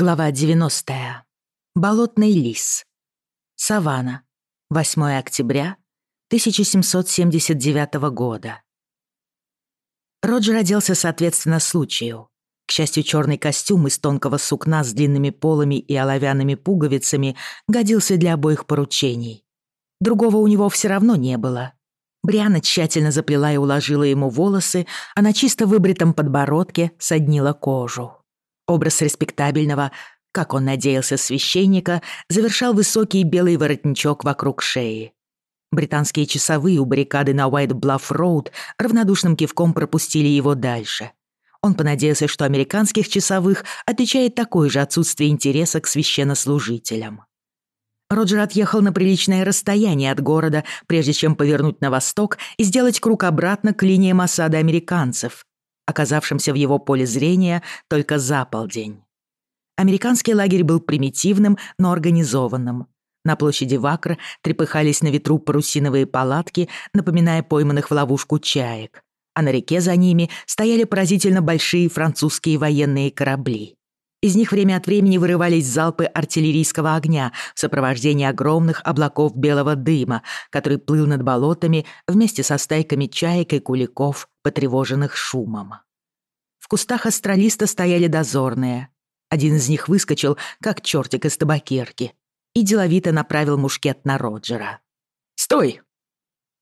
Глава 90. Болотный лис. Савана. 8 октября 1779 года. Роджер оделся соответственно случаю. К счастью, черный костюм из тонкого сукна с длинными полами и оловянными пуговицами годился для обоих поручений. Другого у него все равно не было. Бриана тщательно заплела и уложила ему волосы, а на чисто выбритом подбородке соднила кожу. Образ респектабельного, как он надеялся, священника завершал высокий белый воротничок вокруг шеи. Британские часовые у баррикады на Уайт-Блафф-Роуд равнодушным кивком пропустили его дальше. Он понадеялся, что американских часовых отличает такое же отсутствие интереса к священнослужителям. Роджер отъехал на приличное расстояние от города, прежде чем повернуть на восток и сделать круг обратно к линиям осады американцев, оказавшимся в его поле зрения только за полдень. Американский лагерь был примитивным, но организованным. На площади Вакра трепыхались на ветру парусиновые палатки, напоминая пойманных в ловушку чаек, а на реке за ними стояли поразительно большие французские военные корабли. Из них время от времени вырывались залпы артиллерийского огня в сопровождении огромных облаков белого дыма, который плыл над болотами вместе со стайками чаек и куликов, потревоженных шумом. В кустах астралиста стояли дозорные. Один из них выскочил, как чертик из табакерки, и деловито направил мушкет на Роджера. «Стой!»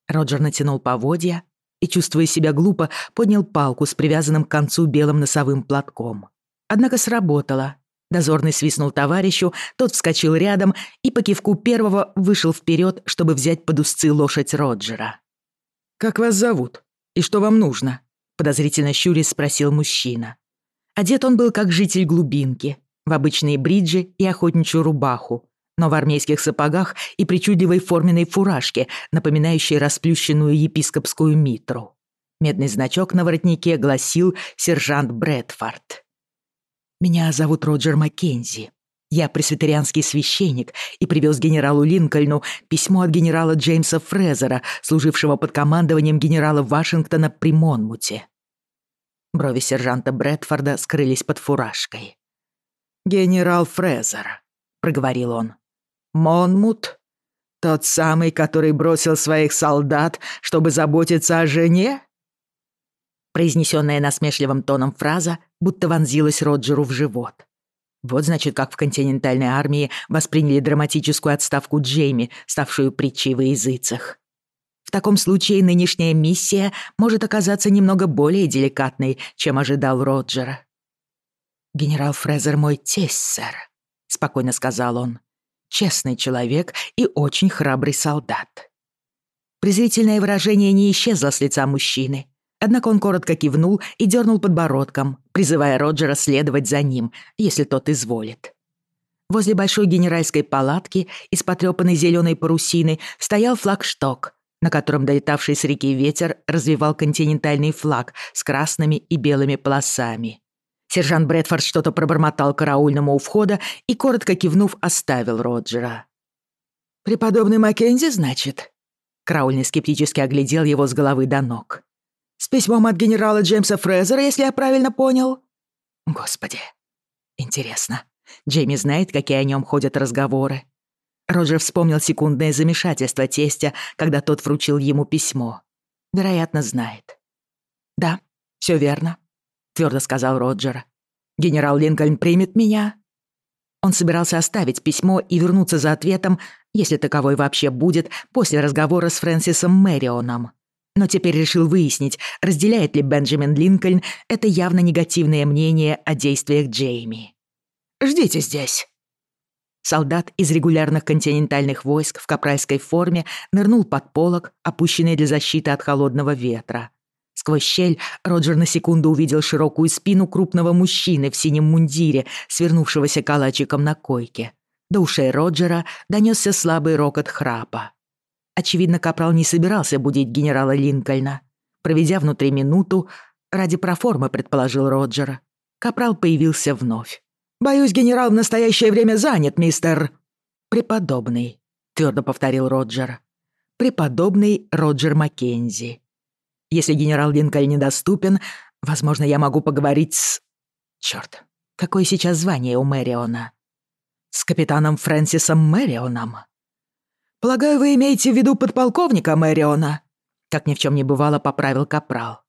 Роджер натянул поводья и, чувствуя себя глупо, поднял палку с привязанным к концу белым носовым платком. однако сработало. Дозорный свистнул товарищу, тот вскочил рядом и по кивку первого вышел вперед, чтобы взять под узцы лошадь Роджера. «Как вас зовут? И что вам нужно?» — подозрительно щурясь спросил мужчина. Одет он был как житель глубинки, в обычные бриджи и охотничью рубаху, но в армейских сапогах и причудливой форменной фуражке, напоминающей расплющенную епископскую митру. Медный значок на воротнике гласил «Сержант Брэдфорд». «Меня зовут Роджер Маккензи. Я пресвитерианский священник и привез генералу Линкольну письмо от генерала Джеймса Фрезера, служившего под командованием генерала Вашингтона при Монмуте. Брови сержанта Брэдфорда скрылись под фуражкой. «Генерал Фрезер», — проговорил он. «Монмут? Тот самый, который бросил своих солдат, чтобы заботиться о жене?» Произнесенная насмешливым тоном фраза будто вонзилась Роджеру в живот. Вот, значит, как в континентальной армии восприняли драматическую отставку Джейми, ставшую притчей во языцах. В таком случае нынешняя миссия может оказаться немного более деликатной, чем ожидал Роджер. «Генерал Фрезер мой тесть, сэр», — спокойно сказал он. «Честный человек и очень храбрый солдат». Презрительное выражение не исчезло с лица мужчины, однако он коротко кивнул и дернул подбородком, призывая Роджера следовать за ним, если тот изволит. Возле большой генеральской палатки из потрёпанной зелёной парусины стоял флагшток, на котором долетавший с реки ветер развивал континентальный флаг с красными и белыми полосами. Сержант Брэдфорд что-то пробормотал караульному у входа и, коротко кивнув, оставил Роджера. «Преподобный Маккензи, значит?» Краульный скептически оглядел его с головы до ног. С письмом от генерала Джеймса Фрезера, если я правильно понял?» «Господи, интересно, Джейми знает, какие о нем ходят разговоры?» Роджер вспомнил секундное замешательство тестя, когда тот вручил ему письмо. «Вероятно, знает». «Да, все верно», — твердо сказал Роджер. «Генерал Линкольн примет меня?» Он собирался оставить письмо и вернуться за ответом, если таковой вообще будет, после разговора с Фрэнсисом Мэрионом. Но теперь решил выяснить, разделяет ли Бенджамин Линкольн это явно негативное мнение о действиях Джейми. «Ждите здесь». Солдат из регулярных континентальных войск в капральской форме нырнул под полог, опущенный для защиты от холодного ветра. Сквозь щель Роджер на секунду увидел широкую спину крупного мужчины в синем мундире, свернувшегося калачиком на койке. До ушей Роджера донесся слабый рокот храпа очевидно, Капрал не собирался будить генерала Линкольна. Проведя внутри минуту, ради проформы предположил Роджер. Капрал появился вновь. «Боюсь, генерал в настоящее время занят, мистер...» «Преподобный», — твердо повторил Роджер. «Преподобный Роджер Маккензи. Если генерал Линкольн недоступен, возможно, я могу поговорить с... Черт, какое сейчас звание у Мэриона?» «С капитаном Фрэнсисом Мэрионом?» полагаю, вы имеете в виду подполковника Мэриона?» Как ни в чем не бывало, поправил Капрал.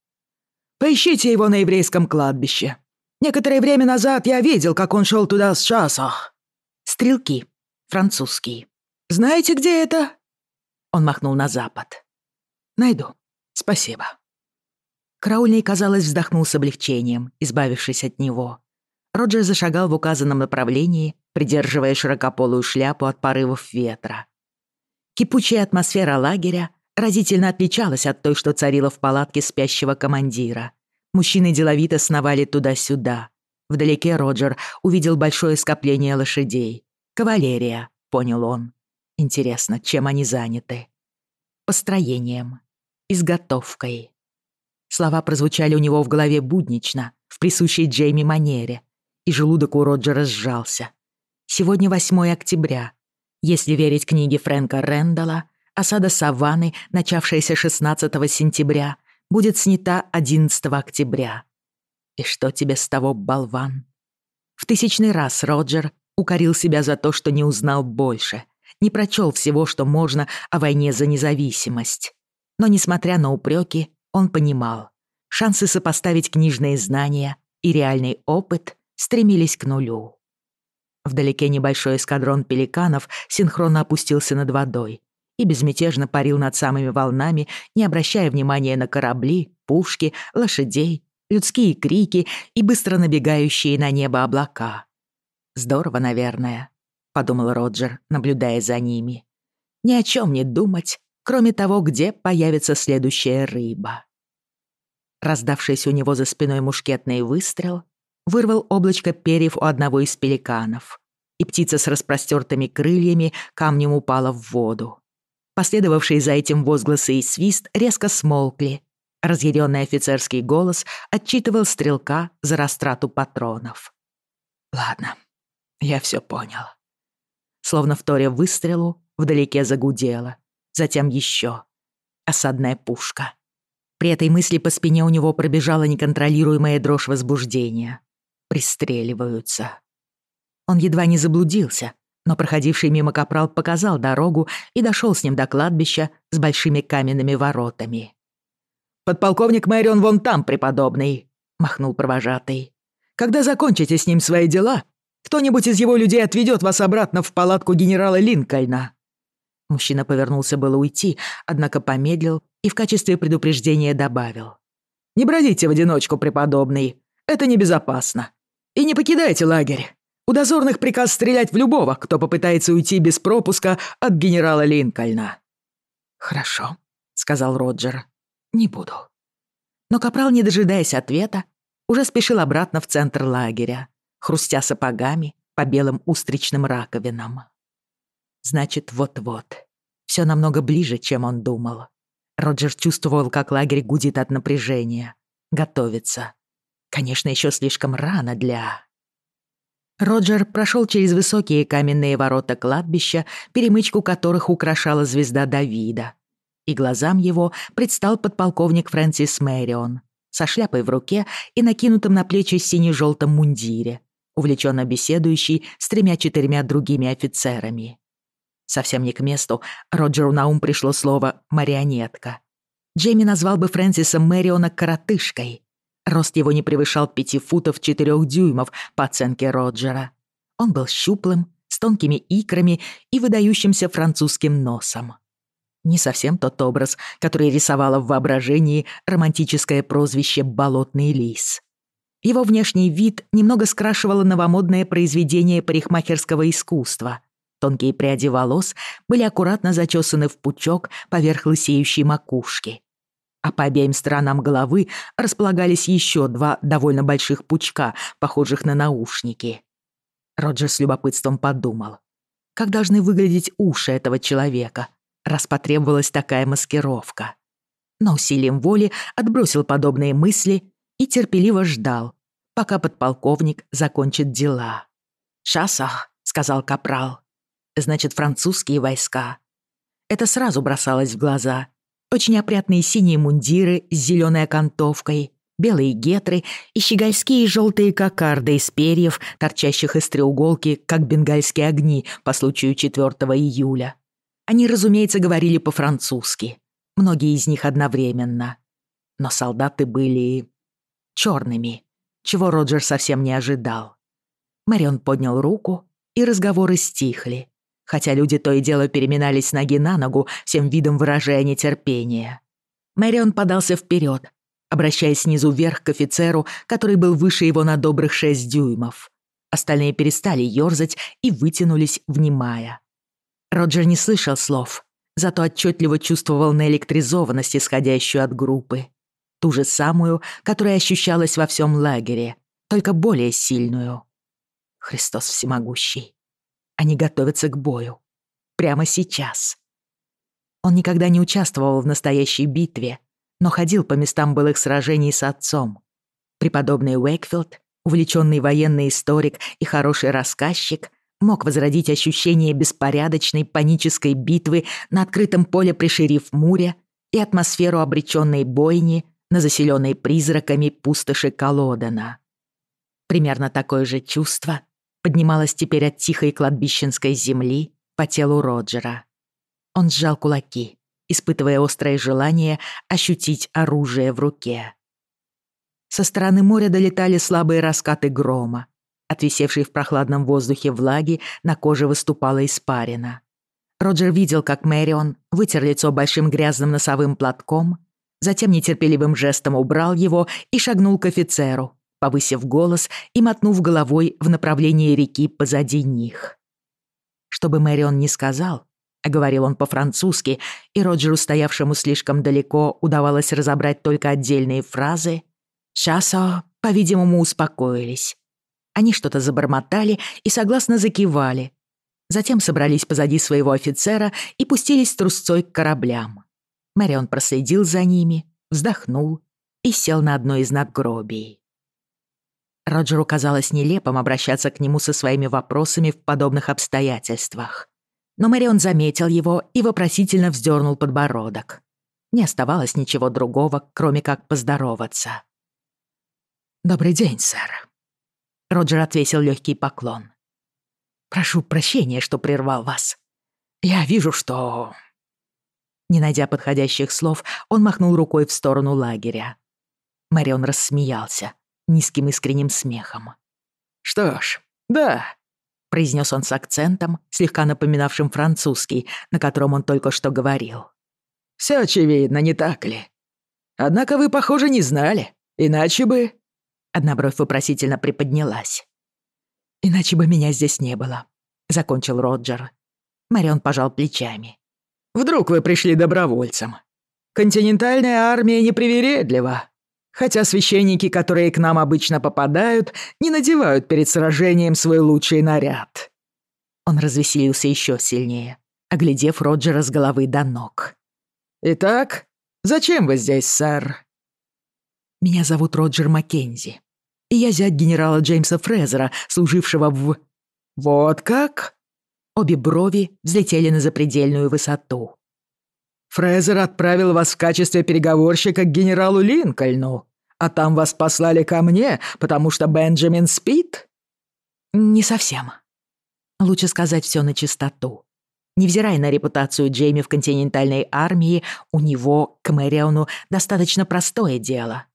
«Поищите его на еврейском кладбище. Некоторое время назад я видел, как он шел туда с шасах». «Стрелки. Французские. Знаете, где это?» Он махнул на запад. «Найду. Спасибо». Караульный, казалось, вздохнул с облегчением, избавившись от него. Роджер зашагал в указанном направлении, придерживая широкополую шляпу от порывов ветра. Кипучая атмосфера лагеря разительно отличалась от той, что царила в палатке спящего командира. Мужчины деловито сновали туда-сюда. Вдалеке Роджер увидел большое скопление лошадей. «Кавалерия», — понял он. Интересно, чем они заняты? Построением. Изготовкой. Слова прозвучали у него в голове буднично, в присущей Джейми манере, и желудок у Роджера сжался. Сегодня 8 октября. если верить книге Фрэнка Рэндалла, осада Саванны, начавшаяся 16 сентября, будет снята 11 октября. И что тебе с того, болван? В тысячный раз Роджер укорил себя за то, что не узнал больше, не прочел всего, что можно о войне за независимость. Но, несмотря на упреки, он понимал, шансы сопоставить книжные знания и реальный опыт стремились к нулю. Вдалеке небольшой эскадрон пеликанов синхронно опустился над водой и безмятежно парил над самыми волнами, не обращая внимания на корабли, пушки, лошадей, людские крики и быстро набегающие на небо облака. «Здорово, наверное», — подумал Роджер, наблюдая за ними. «Ни о чем не думать, кроме того, где появится следующая рыба». Раздавшийся у него за спиной мушкетный выстрел вырвал облачко перьев у одного из пеликанов, и птица с распростертыми крыльями камнем упала в воду. Последовавшие за этим возгласы и свист резко смолкли. Разъяренный офицерский голос отчитывал стрелка за растрату патронов. «Ладно, я все понял». Словно вторя выстрелу, вдалеке загудело затем еще. Осадная пушка. При этой мысли по спине у него пробежала неконтролируемая дрожь пристреливают Он едва не заблудился, но проходивший мимо капрал показал дорогу и дошел с ним до кладбища с большими каменными воротами. «Подполковник Мэрион вон там, преподобный!» — махнул провожатый. «Когда закончите с ним свои дела, кто-нибудь из его людей отведет вас обратно в палатку генерала Линкольна!» Мужчина повернулся было уйти, однако помедлил и в качестве предупреждения добавил. «Не бродите в одиночку, преподобный. Это небезопасно. И не покидайте лагерь. У дозорных приказ стрелять в любого, кто попытается уйти без пропуска от генерала Линкольна». «Хорошо», — сказал Роджер. «Не буду». Но Капрал, не дожидаясь ответа, уже спешил обратно в центр лагеря, хрустя сапогами по белым устричным раковинам. Значит, вот-вот. Все намного ближе, чем он думал. Роджер чувствовал, как лагерь гудит от напряжения. Готовится. Конечно, еще слишком рано для... Роджер прошел через высокие каменные ворота кладбища, перемычку которых украшала звезда Давида. И глазам его предстал подполковник Фрэнсис Мэрион со шляпой в руке и накинутым на плечи сине-желтом мундире, увлеченно беседующий с тремя-четырьмя другими офицерами. Совсем не к месту Роджеру на ум пришло слово «марионетка». Джейми назвал бы Фрэнсиса Мэриона «коротышкой», Рост его не превышал пяти футов четырех дюймов по оценке Роджера. Он был щуплым, с тонкими икрами и выдающимся французским носом. Не совсем тот образ, который рисовало в воображении романтическое прозвище «болотный лис». Его внешний вид немного скрашивало новомодное произведение парикмахерского искусства. Тонкие пряди волос были аккуратно зачесаны в пучок поверх лысеющей макушки. А по обеим сторонам головы располагались еще два довольно больших пучка, похожих на наушники. Роджер с любопытством подумал, как должны выглядеть уши этого человека, раз потребовалась такая маскировка. Но усилием воли отбросил подобные мысли и терпеливо ждал, пока подполковник закончит дела. «Шасах», — сказал капрал, значит, французские войска. Это сразу бросалось в глаза. Очень опрятные синие мундиры с зеленой окантовкой, белые гетры и щегольские желтые кокарды из перьев, торчащих из треуголки, как бенгальские огни по случаю 4 июля. Они, разумеется, говорили по-французски. Многие из них одновременно. Но солдаты были... черными, чего Роджер совсем не ожидал. Мэрион поднял руку, и разговоры стихли, хотя люди то и дело переминались с ноги на ногу, всем видом выражая нетерпение. Мэрион подался вперед, обращаясь снизу вверх к офицеру, который был выше его на добрых шесть дюймов. Остальные перестали ёрзать и вытянулись, внимая. Роджер не слышал слов, зато отчетливо чувствовал наэлектризованность, исходящую от группы. Ту же самую, которая ощущалась во всем лагере, только более сильную. Христос всемогущий. Они готовятся к бою. Прямо сейчас. Он никогда не участвовал в настоящей битве, но ходил по местам былых сражений с отцом. Преподобный Уэкфилд, увлеченный военный историк и хороший рассказчик, мог возродить ощущение беспорядочной панической битвы на открытом поле при шериф-муре и атмосферу обреченной бойни на заселенной призраками пустоши Колодана. Примерно такое же чувство — поднималась теперь от тихой кладбищенской земли по телу Роджера. Он сжал кулаки, испытывая острое желание ощутить оружие в руке. Со стороны моря долетали слабые раскаты грома. Отвисевшей в прохладном воздухе влаги на коже выступала испарина. Роджер видел, как Мэрион вытер лицо большим грязным носовым платком, затем нетерпеливым жестом убрал его и шагнул к офицеру, повысив голос и мотнув головой в направлении реки позади них. Чтобы Мэрион не сказал, — говорил он по-французски, и Роджеру, стоявшему слишком далеко, удавалось разобрать только отдельные фразы. Шасо, по-видимому, успокоились. Они что-то забормотали и согласно закивали. Затем собрались позади своего офицера и пустились трусцой к кораблям. Мэрион проследил за ними, вздохнул и сел на одно из надгробий. Роджеру казалось нелепым обращаться к нему со своими вопросами в подобных обстоятельствах. Но Мэрион заметил его и вопросительно вздернул подбородок. Не оставалось ничего другого, кроме как поздороваться. «Добрый день, сэр». Роджер отвесил легкий поклон. «Прошу прощения, что прервал вас. Я вижу, что...» Не найдя подходящих слов, он махнул рукой в сторону лагеря. Мэрион рассмеялся низким искренним смехом. «Что ж, да, произнес он с акцентом, слегка напоминавшим французский, на котором он только что говорил. «Все хотя священники, которые к нам обычно попадают, не надевают перед сражением свой лучший наряд». Он развеселился еще сильнее, оглядев Роджера с головы до ног. «Итак, зачем вы здесь, сэр?» «Меня зовут Роджер Маккензи, и я зять генерала Джеймса Фрезера, служившего в...» «Вот как?» Обе брови взлетели на запредельную высоту. Фрезер отправил вас в качестве переговорщика к генералу Линкольну, а там вас послали ко мне, потому что Бенджамин спит?» «Не совсем. Лучше сказать все на чистоту. Невзирая на репутацию Джейми в континентальной армии, у него, к Мэриону, достаточно простое дело.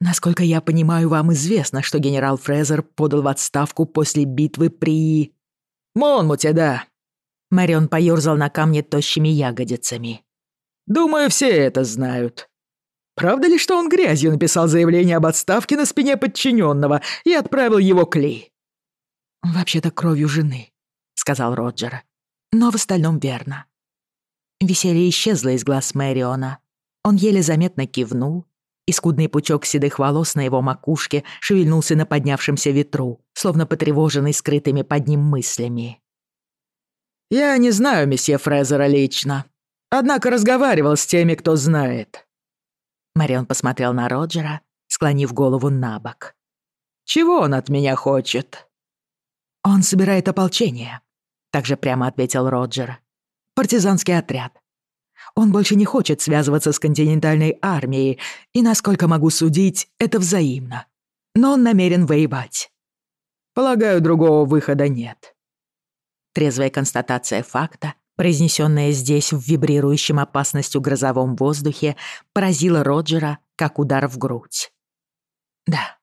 Насколько я понимаю, вам известно, что генерал Фрезер подал в отставку после битвы при... Монмуте, да, Мэрион поёрзал на камне тощими ягодицами. «Думаю, все это знают. Правда ли, что он грязью написал заявление об отставке на спине подчиненного и отправил его к Ли?» «Вообще-то кровью жены», — сказал Роджер. «Но в остальном верно». Веселье исчезло из глаз Мэриона. Он еле заметно кивнул, и скудный пучок седых волос на его макушке шевельнулся на поднявшемся ветру, словно потревоженный скрытыми под ним мыслями. «Я не знаю месье Фрезера лично, однако разговаривал с теми, кто знает». Марион посмотрел на Роджера, склонив голову на бок. «Чего он от меня хочет?» «Он собирает ополчение», — также прямо ответил Роджер. «Партизанский отряд. Он больше не хочет связываться с континентальной армией, и, насколько могу судить, это взаимно. Но он намерен воевать». «Полагаю, другого выхода нет», трезвая констатация факта, произнесенная здесь в вибрирующем опасностью грозовом воздухе, поразила Роджера как удар в грудь. «Да».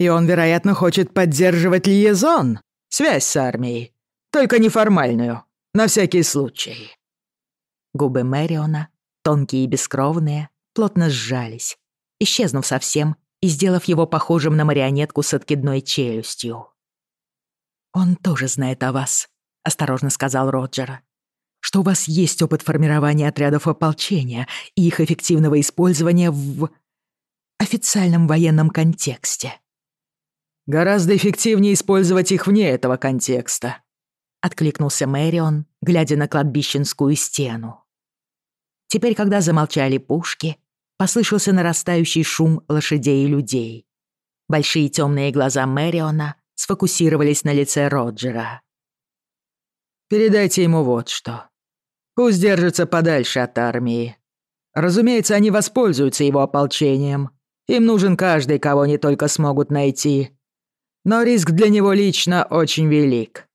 «И он, вероятно, хочет поддерживать лиезон, связь с армией, только неформальную, на всякий случай». Губы Мэриона, тонкие и бескровные, плотно сжались, исчезнув совсем и сделав его похожим на марионетку с откидной челюстью. «Он тоже знает о вас», осторожно сказал Роджер. «Что у вас есть опыт формирования отрядов ополчения и их эффективного использования в официальном военном контексте». «Гораздо эффективнее использовать их вне этого контекста», — откликнулся Мэрион, глядя на кладбищенскую стену. Теперь, когда замолчали пушки, послышался нарастающий шум лошадей и людей. Большие темные глаза Мэриона сфокусировались на лице Роджера. Передайте ему вот что. Пусть держится подальше от армии. Разумеется, они воспользуются его ополчением. Им нужен каждый, кого они только смогут найти. Но риск для него лично очень велик.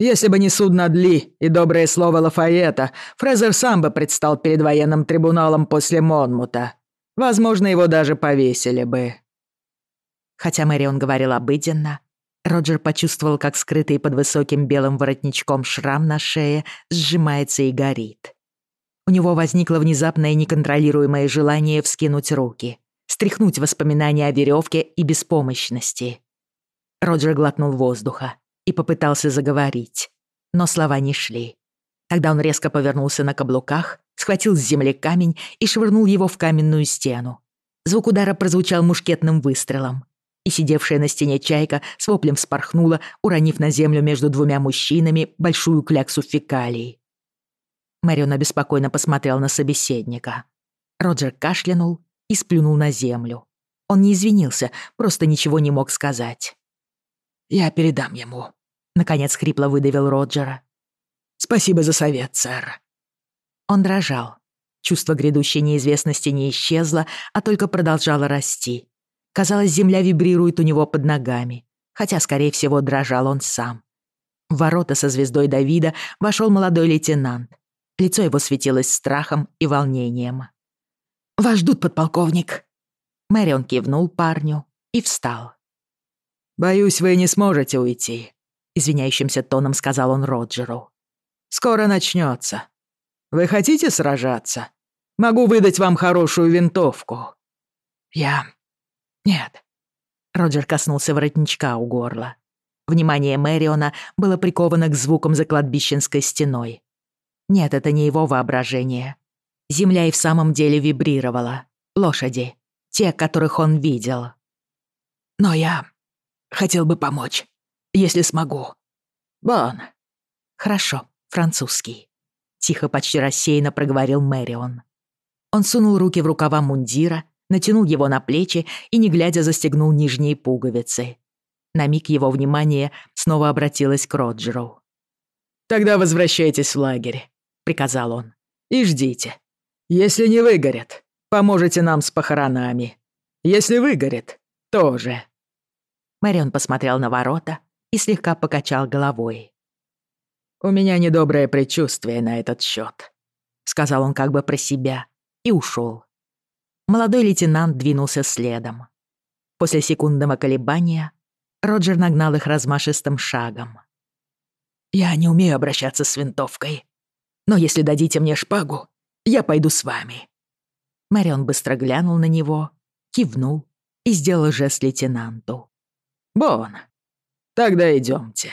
Если бы не суд над Ли и доброе слово Лафаета, Фрезер сам бы предстал перед военным трибуналом после Монмута. Возможно, его даже повесили бы. Хотя Мэрион говорил обыденно, Роджер почувствовал, как скрытый под высоким белым воротничком шрам на шее сжимается и горит. У него возникло внезапное неконтролируемое желание вскинуть руки, стряхнуть воспоминания о веревке и беспомощности. Роджер глотнул воздуха и попытался заговорить, но слова не шли. Тогда он резко повернулся на каблуках, схватил с земли камень и швырнул его в каменную стену. Звук удара прозвучал мушкетным выстрелом — и сидевшая на стене чайка с воплем вспорхнула, уронив на землю между двумя мужчинами большую кляксу фекалий. Мэрион обеспокоенно посмотрел на собеседника. Роджер кашлянул и сплюнул на землю. Он не извинился, просто ничего не мог сказать. «Я передам ему», — наконец хрипло выдавил Роджера. «Спасибо за совет, сэр». Он дрожал. Чувство грядущей неизвестности не исчезло, а только продолжало расти. Казалось, земля вибрирует у него под ногами, хотя, скорее всего, дрожал он сам. В ворота со звездой Давида вошел молодой лейтенант. Лицо его светилось страхом и волнением. «Вас ждут, подполковник!» Мэрион кивнул парню и встал. «Боюсь, вы не сможете уйти», — извиняющимся тоном сказал он Роджеру. «Скоро начнется. Вы хотите сражаться? Могу выдать вам хорошую винтовку». «Я нет». Роджер коснулся воротничка у горла. Внимание Мэриона было приковано к звукам за кладбищенской стеной. Нет, это не его воображение. Земля и в самом деле вибрировала. Лошади. Те, которых он видел. «Но я Хотел бы помочь, если смогу. Бон. Хорошо, французский. Тихо, почти рассеянно проговорил Мэрион. Он сунул руки в рукава мундира, натянул его на плечи и, не глядя, застегнул нижние пуговицы. На миг его внимание снова обратилось к Роджеру. «Тогда возвращайтесь в лагерь», — приказал он. «И ждите. Если не выгорят, поможете нам с похоронами. Если выгорит, тоже». Мэрион посмотрел на ворота и слегка покачал головой. «У меня недоброе предчувствие на этот счет», — сказал он как бы про себя и ушел молодой лейтенант двинулся следом. После секундного колебания Роджер нагнал их размашистым шагом. «Я не умею обращаться с винтовкой, но если дадите мне шпагу, я пойду с вами». Марион быстро глянул на него, кивнул и сделал жест лейтенанту. «Бон, тогда идемте.